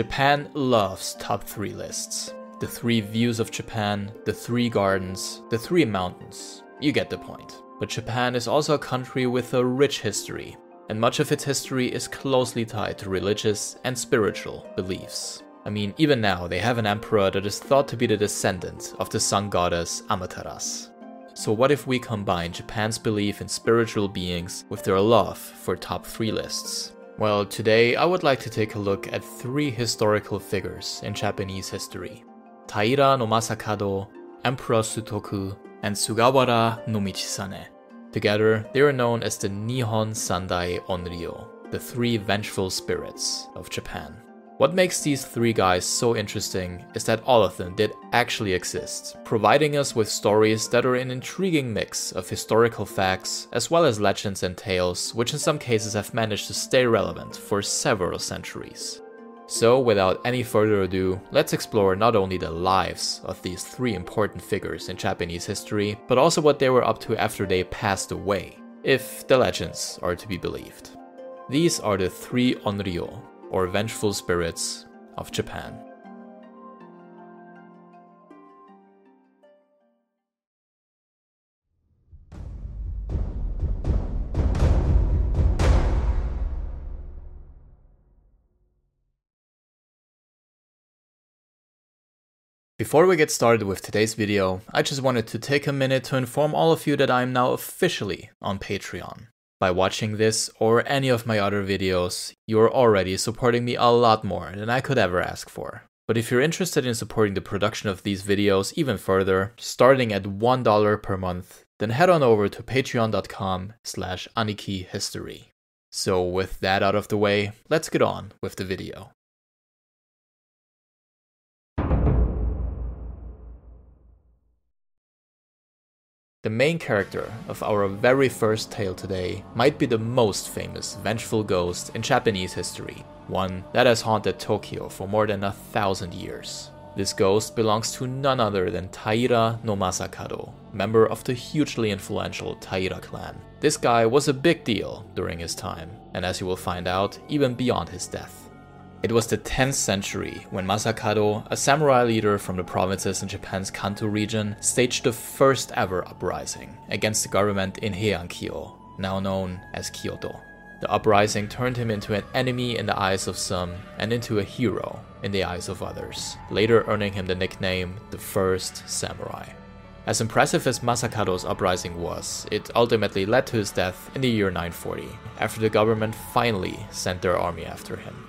Japan loves top 3 lists. The three views of Japan, the three gardens, the three mountains. You get the point. But Japan is also a country with a rich history, and much of its history is closely tied to religious and spiritual beliefs. I mean, even now, they have an emperor that is thought to be the descendant of the sun goddess Amaterasu. So, what if we combine Japan's belief in spiritual beings with their love for top 3 lists? Well, today I would like to take a look at three historical figures in Japanese history Taira no Masakado, Emperor Sutoku, and Sugawara no Michizane. Together, they are known as the Nihon Sandai Onryo, the three vengeful spirits of Japan. What makes these three guys so interesting is that all of them did actually exist, providing us with stories that are an intriguing mix of historical facts as well as legends and tales, which in some cases have managed to stay relevant for several centuries. So, without any further ado, let's explore not only the lives of these three important figures in Japanese history, but also what they were up to after they passed away, if the legends are to be believed. These are the three Onryo, or vengeful spirits of Japan. Before we get started with today's video, I just wanted to take a minute to inform all of you that I am now officially on Patreon. By watching this or any of my other videos, you're already supporting me a lot more than I could ever ask for. But if you're interested in supporting the production of these videos even further, starting at $1 per month, then head on over to patreon.com slash anikihistory. So with that out of the way, let's get on with the video. The main character of our very first tale today might be the most famous vengeful ghost in Japanese history, one that has haunted Tokyo for more than a thousand years. This ghost belongs to none other than Taira no Masakado, member of the hugely influential Taira clan. This guy was a big deal during his time, and as you will find out, even beyond his death. It was the 10th century when Masakado, a samurai leader from the provinces in Japan's Kanto region, staged the first ever uprising against the government in Heian-kyo, now known as Kyoto. The uprising turned him into an enemy in the eyes of some and into a hero in the eyes of others, later earning him the nickname the First Samurai. As impressive as Masakado's uprising was, it ultimately led to his death in the year 940, after the government finally sent their army after him.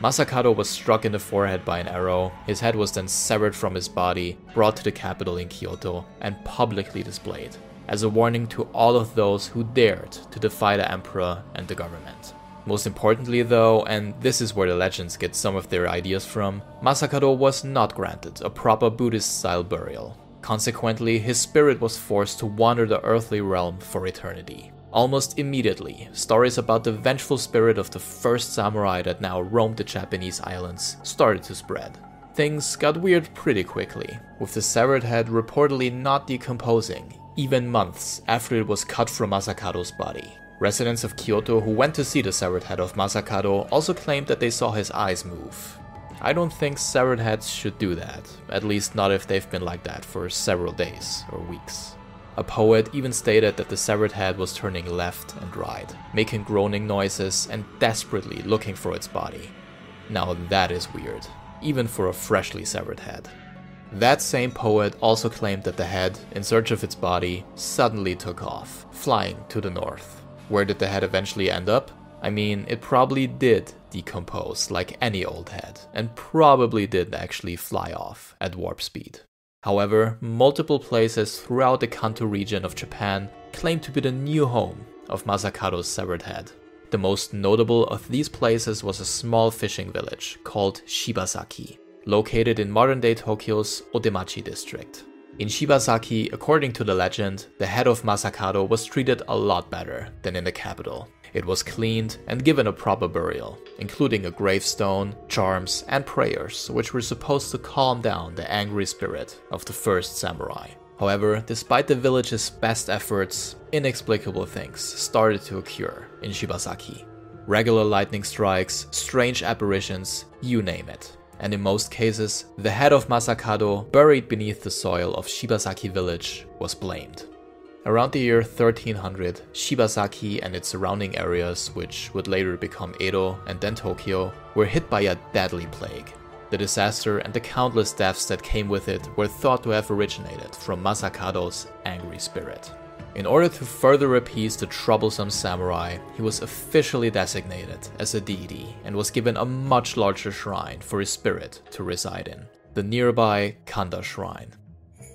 Masakado was struck in the forehead by an arrow, his head was then severed from his body, brought to the capital in Kyoto, and publicly displayed, as a warning to all of those who dared to defy the emperor and the government. Most importantly, though, and this is where the legends get some of their ideas from, Masakado was not granted a proper Buddhist style burial. Consequently, his spirit was forced to wander the earthly realm for eternity. Almost immediately, stories about the vengeful spirit of the first samurai that now roamed the Japanese islands started to spread. Things got weird pretty quickly, with the severed head reportedly not decomposing, even months after it was cut from Masakado's body. Residents of Kyoto who went to see the severed head of Masakado also claimed that they saw his eyes move. I don't think severed heads should do that, at least not if they've been like that for several days or weeks. A poet even stated that the severed head was turning left and right, making groaning noises and desperately looking for its body. Now that is weird, even for a freshly severed head. That same poet also claimed that the head, in search of its body, suddenly took off, flying to the north. Where did the head eventually end up? I mean, it probably did decompose like any old head, and probably did actually fly off at warp speed. However, multiple places throughout the Kanto region of Japan claim to be the new home of Masakado's severed head. The most notable of these places was a small fishing village called Shibasaki, located in modern day Tokyo's Otemachi district. In Shibasaki, according to the legend, the head of Masakado was treated a lot better than in the capital. It was cleaned and given a proper burial, including a gravestone, charms, and prayers, which were supposed to calm down the angry spirit of the first samurai. However, despite the village's best efforts, inexplicable things started to occur in Shibasaki. Regular lightning strikes, strange apparitions, you name it. And in most cases, the head of Masakado, buried beneath the soil of Shibasaki village, was blamed. Around the year 1300, Shibasaki and its surrounding areas, which would later become Edo and then Tokyo, were hit by a deadly plague. The disaster and the countless deaths that came with it were thought to have originated from Masakado's angry spirit. In order to further appease the troublesome samurai, he was officially designated as a deity and was given a much larger shrine for his spirit to reside in, the nearby Kanda Shrine.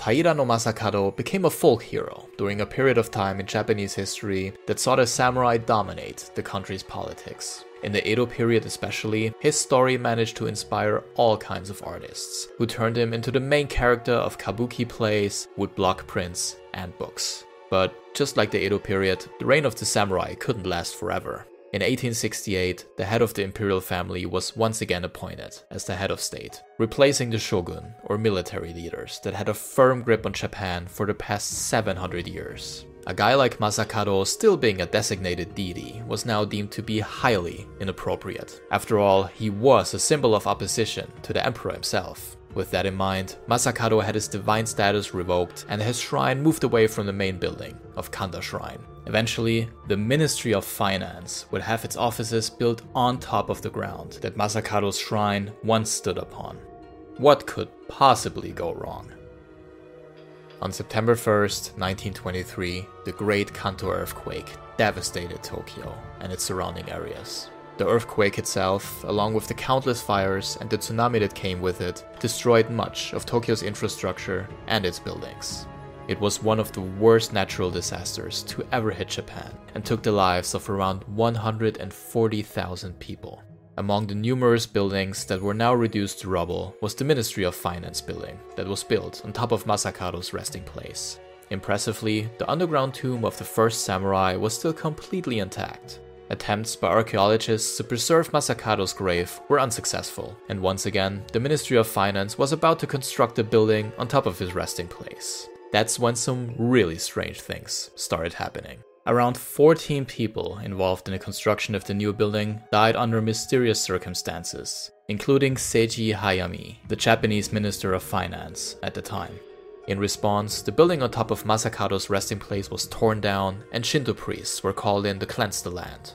Taira no Masakado became a folk hero during a period of time in Japanese history that saw the samurai dominate the country's politics. In the Edo period, especially, his story managed to inspire all kinds of artists, who turned him into the main character of kabuki plays, woodblock prints, and books. But just like the Edo period, the reign of the samurai couldn't last forever. In 1868, the head of the imperial family was once again appointed as the head of state, replacing the shogun, or military leaders, that had a firm grip on Japan for the past 700 years. A guy like Masakado, still being a designated deity, was now deemed to be highly inappropriate. After all, he was a symbol of opposition to the emperor himself. With that in mind, Masakado had his divine status revoked and his shrine moved away from the main building of Kanda Shrine. Eventually, the Ministry of Finance would have its offices built on top of the ground that Masakado's shrine once stood upon. What could possibly go wrong? On September 1st, 1923, the Great Kanto earthquake devastated Tokyo and its surrounding areas. The earthquake itself, along with the countless fires and the tsunami that came with it, destroyed much of Tokyo's infrastructure and its buildings. It was one of the worst natural disasters to ever hit Japan and took the lives of around 140,000 people. Among the numerous buildings that were now reduced to rubble was the Ministry of Finance building that was built on top of Masakado's resting place. Impressively, the underground tomb of the first samurai was still completely intact, Attempts by archaeologists to preserve Masakado's grave were unsuccessful, and once again, the Ministry of Finance was about to construct a building on top of his resting place. That's when some really strange things started happening. Around 14 people involved in the construction of the new building died under mysterious circumstances, including Seiji Hayami, the Japanese Minister of Finance at the time. In response, the building on top of Masakado's resting place was torn down, and Shinto priests were called in to cleanse the land.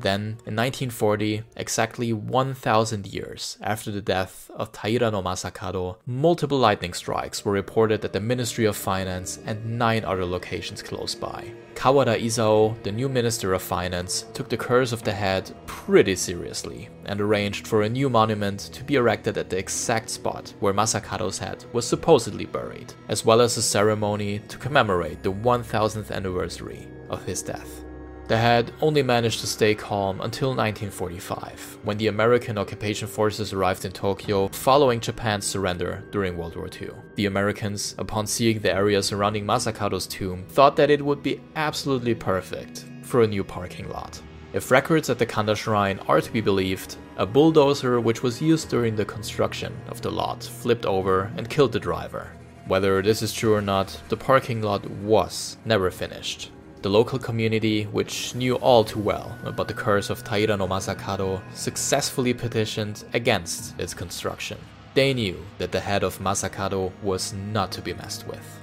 Then, in 1940, exactly 1000 years after the death of Taira no Masakado, multiple lightning strikes were reported at the Ministry of Finance and nine other locations close by. Kawada Isao, the new Minister of Finance, took the curse of the head pretty seriously and arranged for a new monument to be erected at the exact spot where Masakado's head was supposedly buried, as well as a ceremony to commemorate the 1000th anniversary of his death. The head only managed to stay calm until 1945, when the American occupation forces arrived in Tokyo following Japan's surrender during World War II. The Americans, upon seeing the area surrounding Masakado's tomb, thought that it would be absolutely perfect for a new parking lot. If records at the Kanda Shrine are to be believed, a bulldozer which was used during the construction of the lot flipped over and killed the driver. Whether this is true or not, the parking lot was never finished, the local community, which knew all too well about the curse of Taira no Masakado, successfully petitioned against its construction. They knew that the head of Masakado was not to be messed with.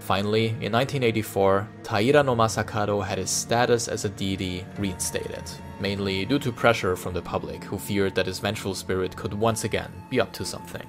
Finally, in 1984, Taira no Masakado had his status as a deity reinstated, mainly due to pressure from the public who feared that his vengeful spirit could once again be up to something.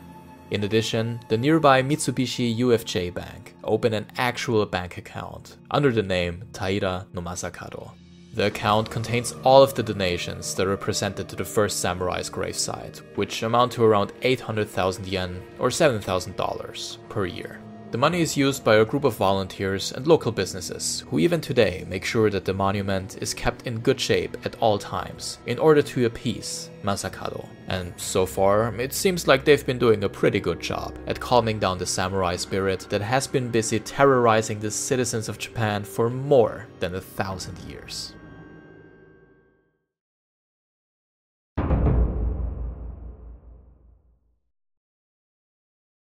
In addition, the nearby Mitsubishi UFJ Bank opened an actual bank account under the name Taira no Masakado. The account contains all of the donations that are presented to the first samurai's gravesite, which amount to around 800,000 yen or $7,000 per year. The money is used by a group of volunteers and local businesses who even today make sure that the monument is kept in good shape at all times in order to appease Masakado. And so far, it seems like they've been doing a pretty good job at calming down the samurai spirit that has been busy terrorizing the citizens of Japan for more than a thousand years.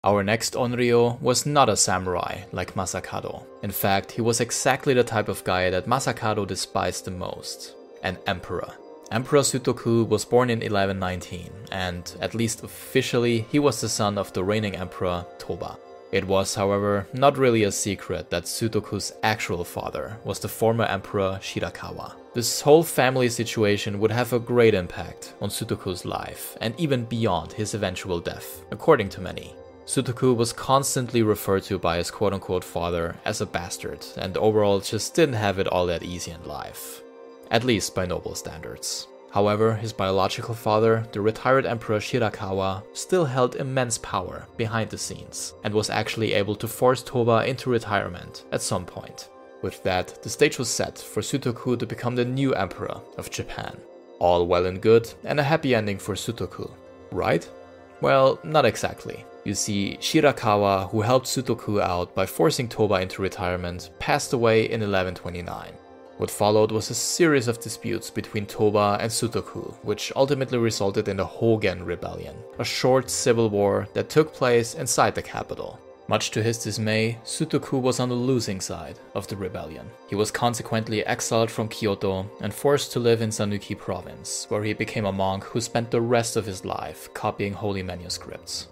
Our next Onryo was not a samurai like Masakado. In fact, he was exactly the type of guy that Masakado despised the most an emperor. Emperor Sutoku was born in 1119, and at least officially, he was the son of the reigning emperor Toba. It was, however, not really a secret that Sutoku's actual father was the former emperor Shirakawa. This whole family situation would have a great impact on Sutoku's life, and even beyond his eventual death, according to many. Sutoku was constantly referred to by his quote unquote father as a bastard, and overall just didn't have it all that easy in life. At least by noble standards. However, his biological father, the retired Emperor Shirakawa, still held immense power behind the scenes and was actually able to force Toba into retirement at some point. With that, the stage was set for Sutoku to become the new emperor of Japan. All well and good, and a happy ending for Sutoku, right? Well, not exactly. You see, Shirakawa, who helped Sutoku out by forcing Toba into retirement, passed away in 1129. What followed was a series of disputes between Toba and Sutoku, which ultimately resulted in the Hogen Rebellion, a short civil war that took place inside the capital. Much to his dismay, Sutoku was on the losing side of the rebellion. He was consequently exiled from Kyoto and forced to live in Sanuki province, where he became a monk who spent the rest of his life copying holy manuscripts.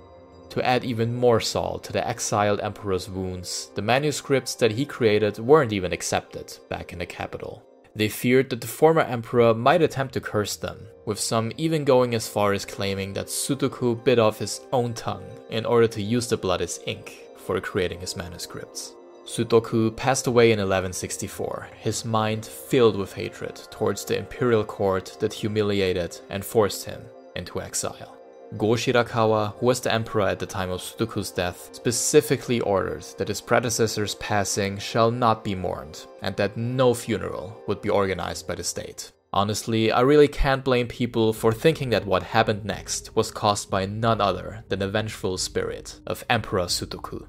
To add even more salt to the exiled emperor's wounds, the manuscripts that he created weren't even accepted back in the capital. They feared that the former emperor might attempt to curse them, with some even going as far as claiming that Sutoku bit off his own tongue in order to use the blood as ink for creating his manuscripts. Sutoku passed away in 1164, his mind filled with hatred towards the imperial court that humiliated and forced him into exile. Go Shirakawa, who was the emperor at the time of Sutoku's death, specifically ordered that his predecessor's passing shall not be mourned, and that no funeral would be organized by the state. Honestly, I really can't blame people for thinking that what happened next was caused by none other than the vengeful spirit of Emperor Sutoku.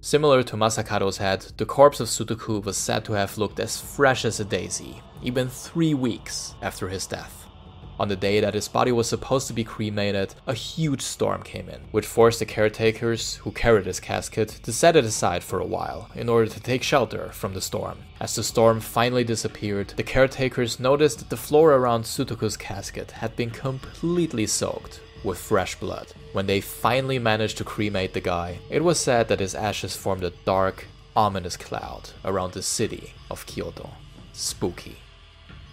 Similar to Masakado's head, the corpse of Sutoku was said to have looked as fresh as a daisy, even three weeks after his death. On the day that his body was supposed to be cremated, a huge storm came in, which forced the caretakers who carried his casket to set it aside for a while in order to take shelter from the storm. As the storm finally disappeared, the caretakers noticed that the floor around Sutoku's casket had been completely soaked with fresh blood. When they finally managed to cremate the guy, it was said that his ashes formed a dark, ominous cloud around the city of Kyoto. Spooky.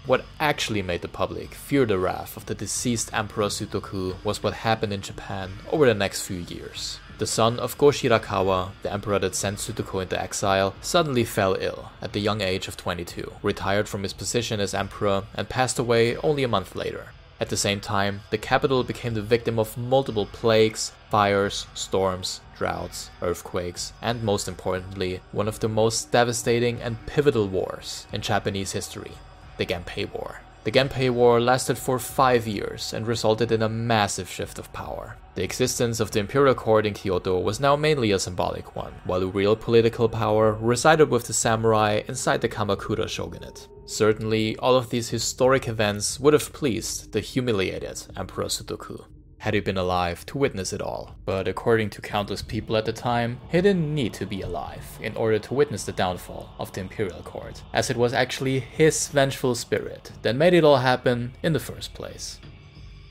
What actually made the public fear the wrath of the deceased Emperor Sutoku was what happened in Japan over the next few years. The son of Go Shirakawa, the emperor that sent Sutoku into exile, suddenly fell ill at the young age of 22, retired from his position as emperor, and passed away only a month later. At the same time, the capital became the victim of multiple plagues, fires, storms, droughts, earthquakes, and most importantly, one of the most devastating and pivotal wars in Japanese history the Genpei War. The Genpei War lasted for five years and resulted in a massive shift of power. The existence of the imperial court in Kyoto was now mainly a symbolic one, while the real political power resided with the samurai inside the Kamakura shogunate. Certainly, all of these historic events would have pleased the humiliated Emperor Sutoku had he been alive to witness it all. But according to countless people at the time, he didn't need to be alive in order to witness the downfall of the imperial court, as it was actually his vengeful spirit that made it all happen in the first place.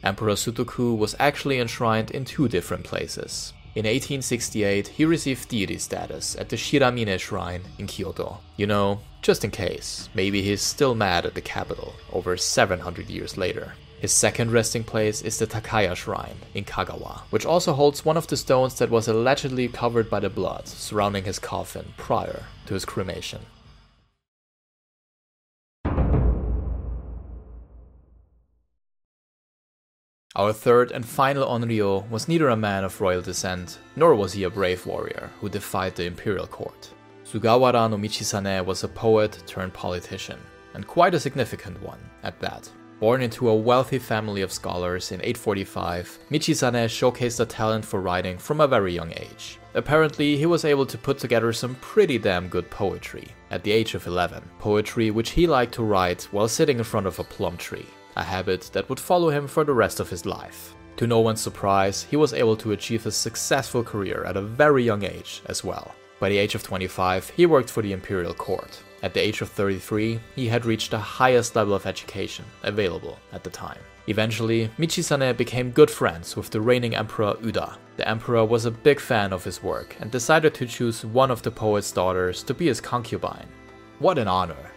Emperor Sutoku was actually enshrined in two different places. In 1868, he received deity status at the Shiramine Shrine in Kyoto. You know, just in case, maybe he's still mad at the capital over 700 years later. His second resting place is the Takaya Shrine in Kagawa, which also holds one of the stones that was allegedly covered by the blood surrounding his coffin prior to his cremation. Our third and final Onryo was neither a man of royal descent, nor was he a brave warrior who defied the imperial court. Sugawara no Michizane was a poet turned politician, and quite a significant one at that. Born into a wealthy family of scholars in 845, Michizane showcased a talent for writing from a very young age. Apparently, he was able to put together some pretty damn good poetry at the age of 11. Poetry which he liked to write while sitting in front of a plum tree, a habit that would follow him for the rest of his life. To no one's surprise, he was able to achieve a successful career at a very young age as well. By the age of 25, he worked for the imperial court, At the age of 33, he had reached the highest level of education available at the time. Eventually, Michizane became good friends with the reigning emperor Uda. The emperor was a big fan of his work and decided to choose one of the poet's daughters to be his concubine. What an honor,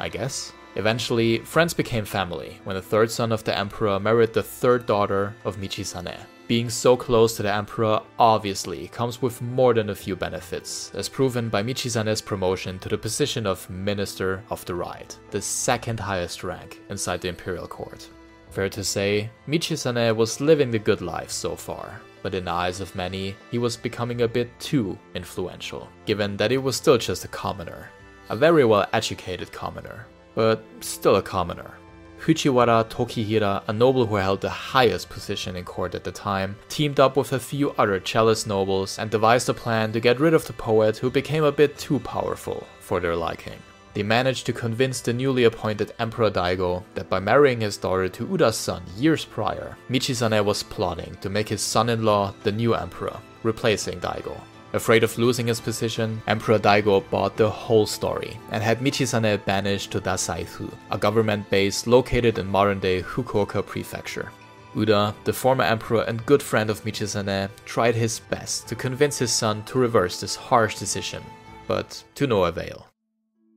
I guess. Eventually, friends became family when the third son of the emperor married the third daughter of Michizane. Being so close to the emperor obviously comes with more than a few benefits, as proven by Michizane's promotion to the position of Minister of the Right, the second highest rank inside the imperial court. Fair to say, Michizane was living the good life so far, but in the eyes of many, he was becoming a bit too influential, given that he was still just a commoner. A very well educated commoner, but still a commoner. Fujiwara Tokihira, a noble who held the highest position in court at the time, teamed up with a few other jealous nobles and devised a plan to get rid of the poet who became a bit too powerful for their liking. They managed to convince the newly appointed Emperor Daigo that by marrying his daughter to Uda's son years prior, Michizane was plotting to make his son-in-law the new emperor, replacing Daigo. Afraid of losing his position, Emperor Daigo bought the whole story and had Michizane banished to Dazaifu, a government base located in modern-day Fukuoka Prefecture. Uda, the former emperor and good friend of Michizane, tried his best to convince his son to reverse this harsh decision, but to no avail.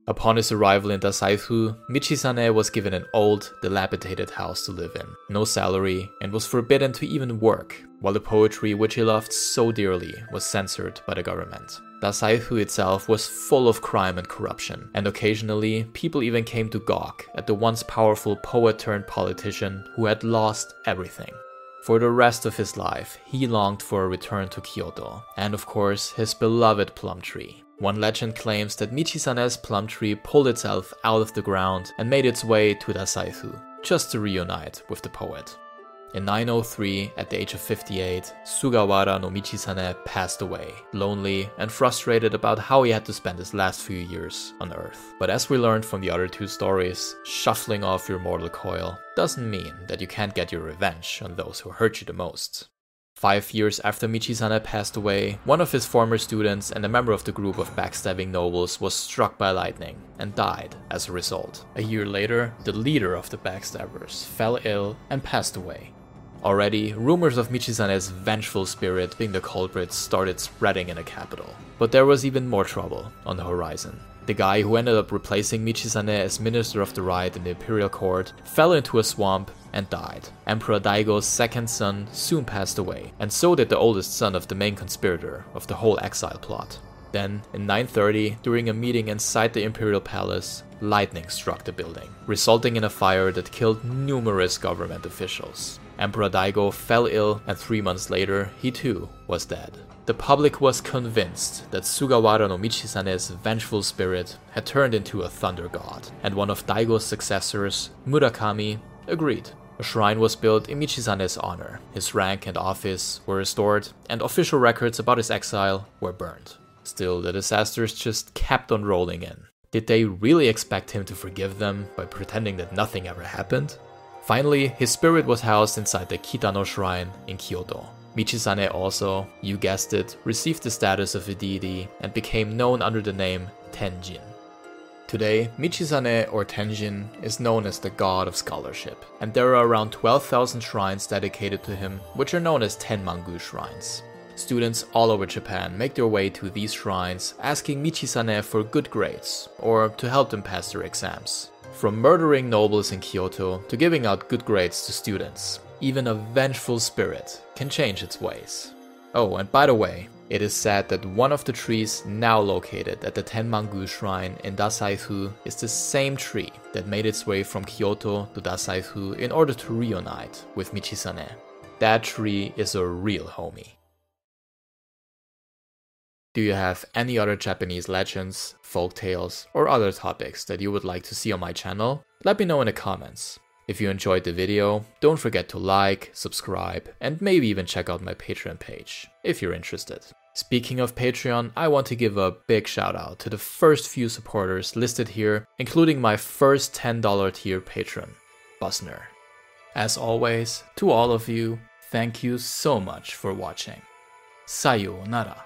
Upon his arrival in Dazaifu, Michizane was given an old, dilapidated house to live in, no salary, and was forbidden to even work, while the poetry which he loved so dearly was censored by the government. Dazaifu itself was full of crime and corruption, and occasionally people even came to gawk at the once powerful poet turned politician who had lost everything. For the rest of his life, he longed for a return to Kyoto, and of course, his beloved plum tree. One legend claims that Michizane's plum tree pulled itself out of the ground and made its way to Dazaifu, just to reunite with the poet. In 903, at the age of 58, Sugawara no Michizane passed away, lonely and frustrated about how he had to spend his last few years on Earth. But as we learned from the other two stories, shuffling off your mortal coil doesn't mean that you can't get your revenge on those who hurt you the most. Five years after Michizane passed away, one of his former students and a member of the group of backstabbing nobles was struck by lightning and died as a result. A year later, the leader of the backstabbers fell ill and passed away. Already, rumors of Michizane's vengeful spirit being the culprit started spreading in the capital. But there was even more trouble on the horizon. The guy who ended up replacing Michizane as Minister of the Right in the Imperial Court fell into a swamp and died. Emperor Daigo's second son soon passed away, and so did the oldest son of the main conspirator of the whole exile plot. Then, in 930, during a meeting inside the imperial palace, lightning struck the building, resulting in a fire that killed numerous government officials. Emperor Daigo fell ill, and three months later, he too was dead. The public was convinced that Sugawara no Michizane's vengeful spirit had turned into a thunder god, and one of Daigo's successors, Murakami, agreed. A shrine was built in Michizane's honor, his rank and office were restored, and official records about his exile were burned. Still, the disasters just kept on rolling in. Did they really expect him to forgive them by pretending that nothing ever happened? Finally, his spirit was housed inside the Kitano Shrine in Kyoto. Michizane also, you guessed it, received the status of a deity and became known under the name Tenjin. Today, Michizane or Tenjin is known as the god of scholarship, and there are around 12,000 shrines dedicated to him, which are known as Tenmangu shrines. Students all over Japan make their way to these shrines asking Michizane for good grades, or to help them pass their exams. From murdering nobles in Kyoto to giving out good grades to students, even a vengeful spirit can change its ways. Oh, and by the way, it is said that one of the trees now located at the Tenmangu shrine in Dazaifu is the same tree that made its way from Kyoto to Dazaifu in order to reunite with Michizane. That tree is a real homie. Do you have any other Japanese legends, folk tales, or other topics that you would like to see on my channel? Let me know in the comments. If you enjoyed the video, don't forget to like, subscribe, and maybe even check out my Patreon page, if you're interested. Speaking of Patreon, I want to give a big shout out to the first few supporters listed here, including my first $10 tier patron, Busner. As always, to all of you, thank you so much for watching. Sayonara.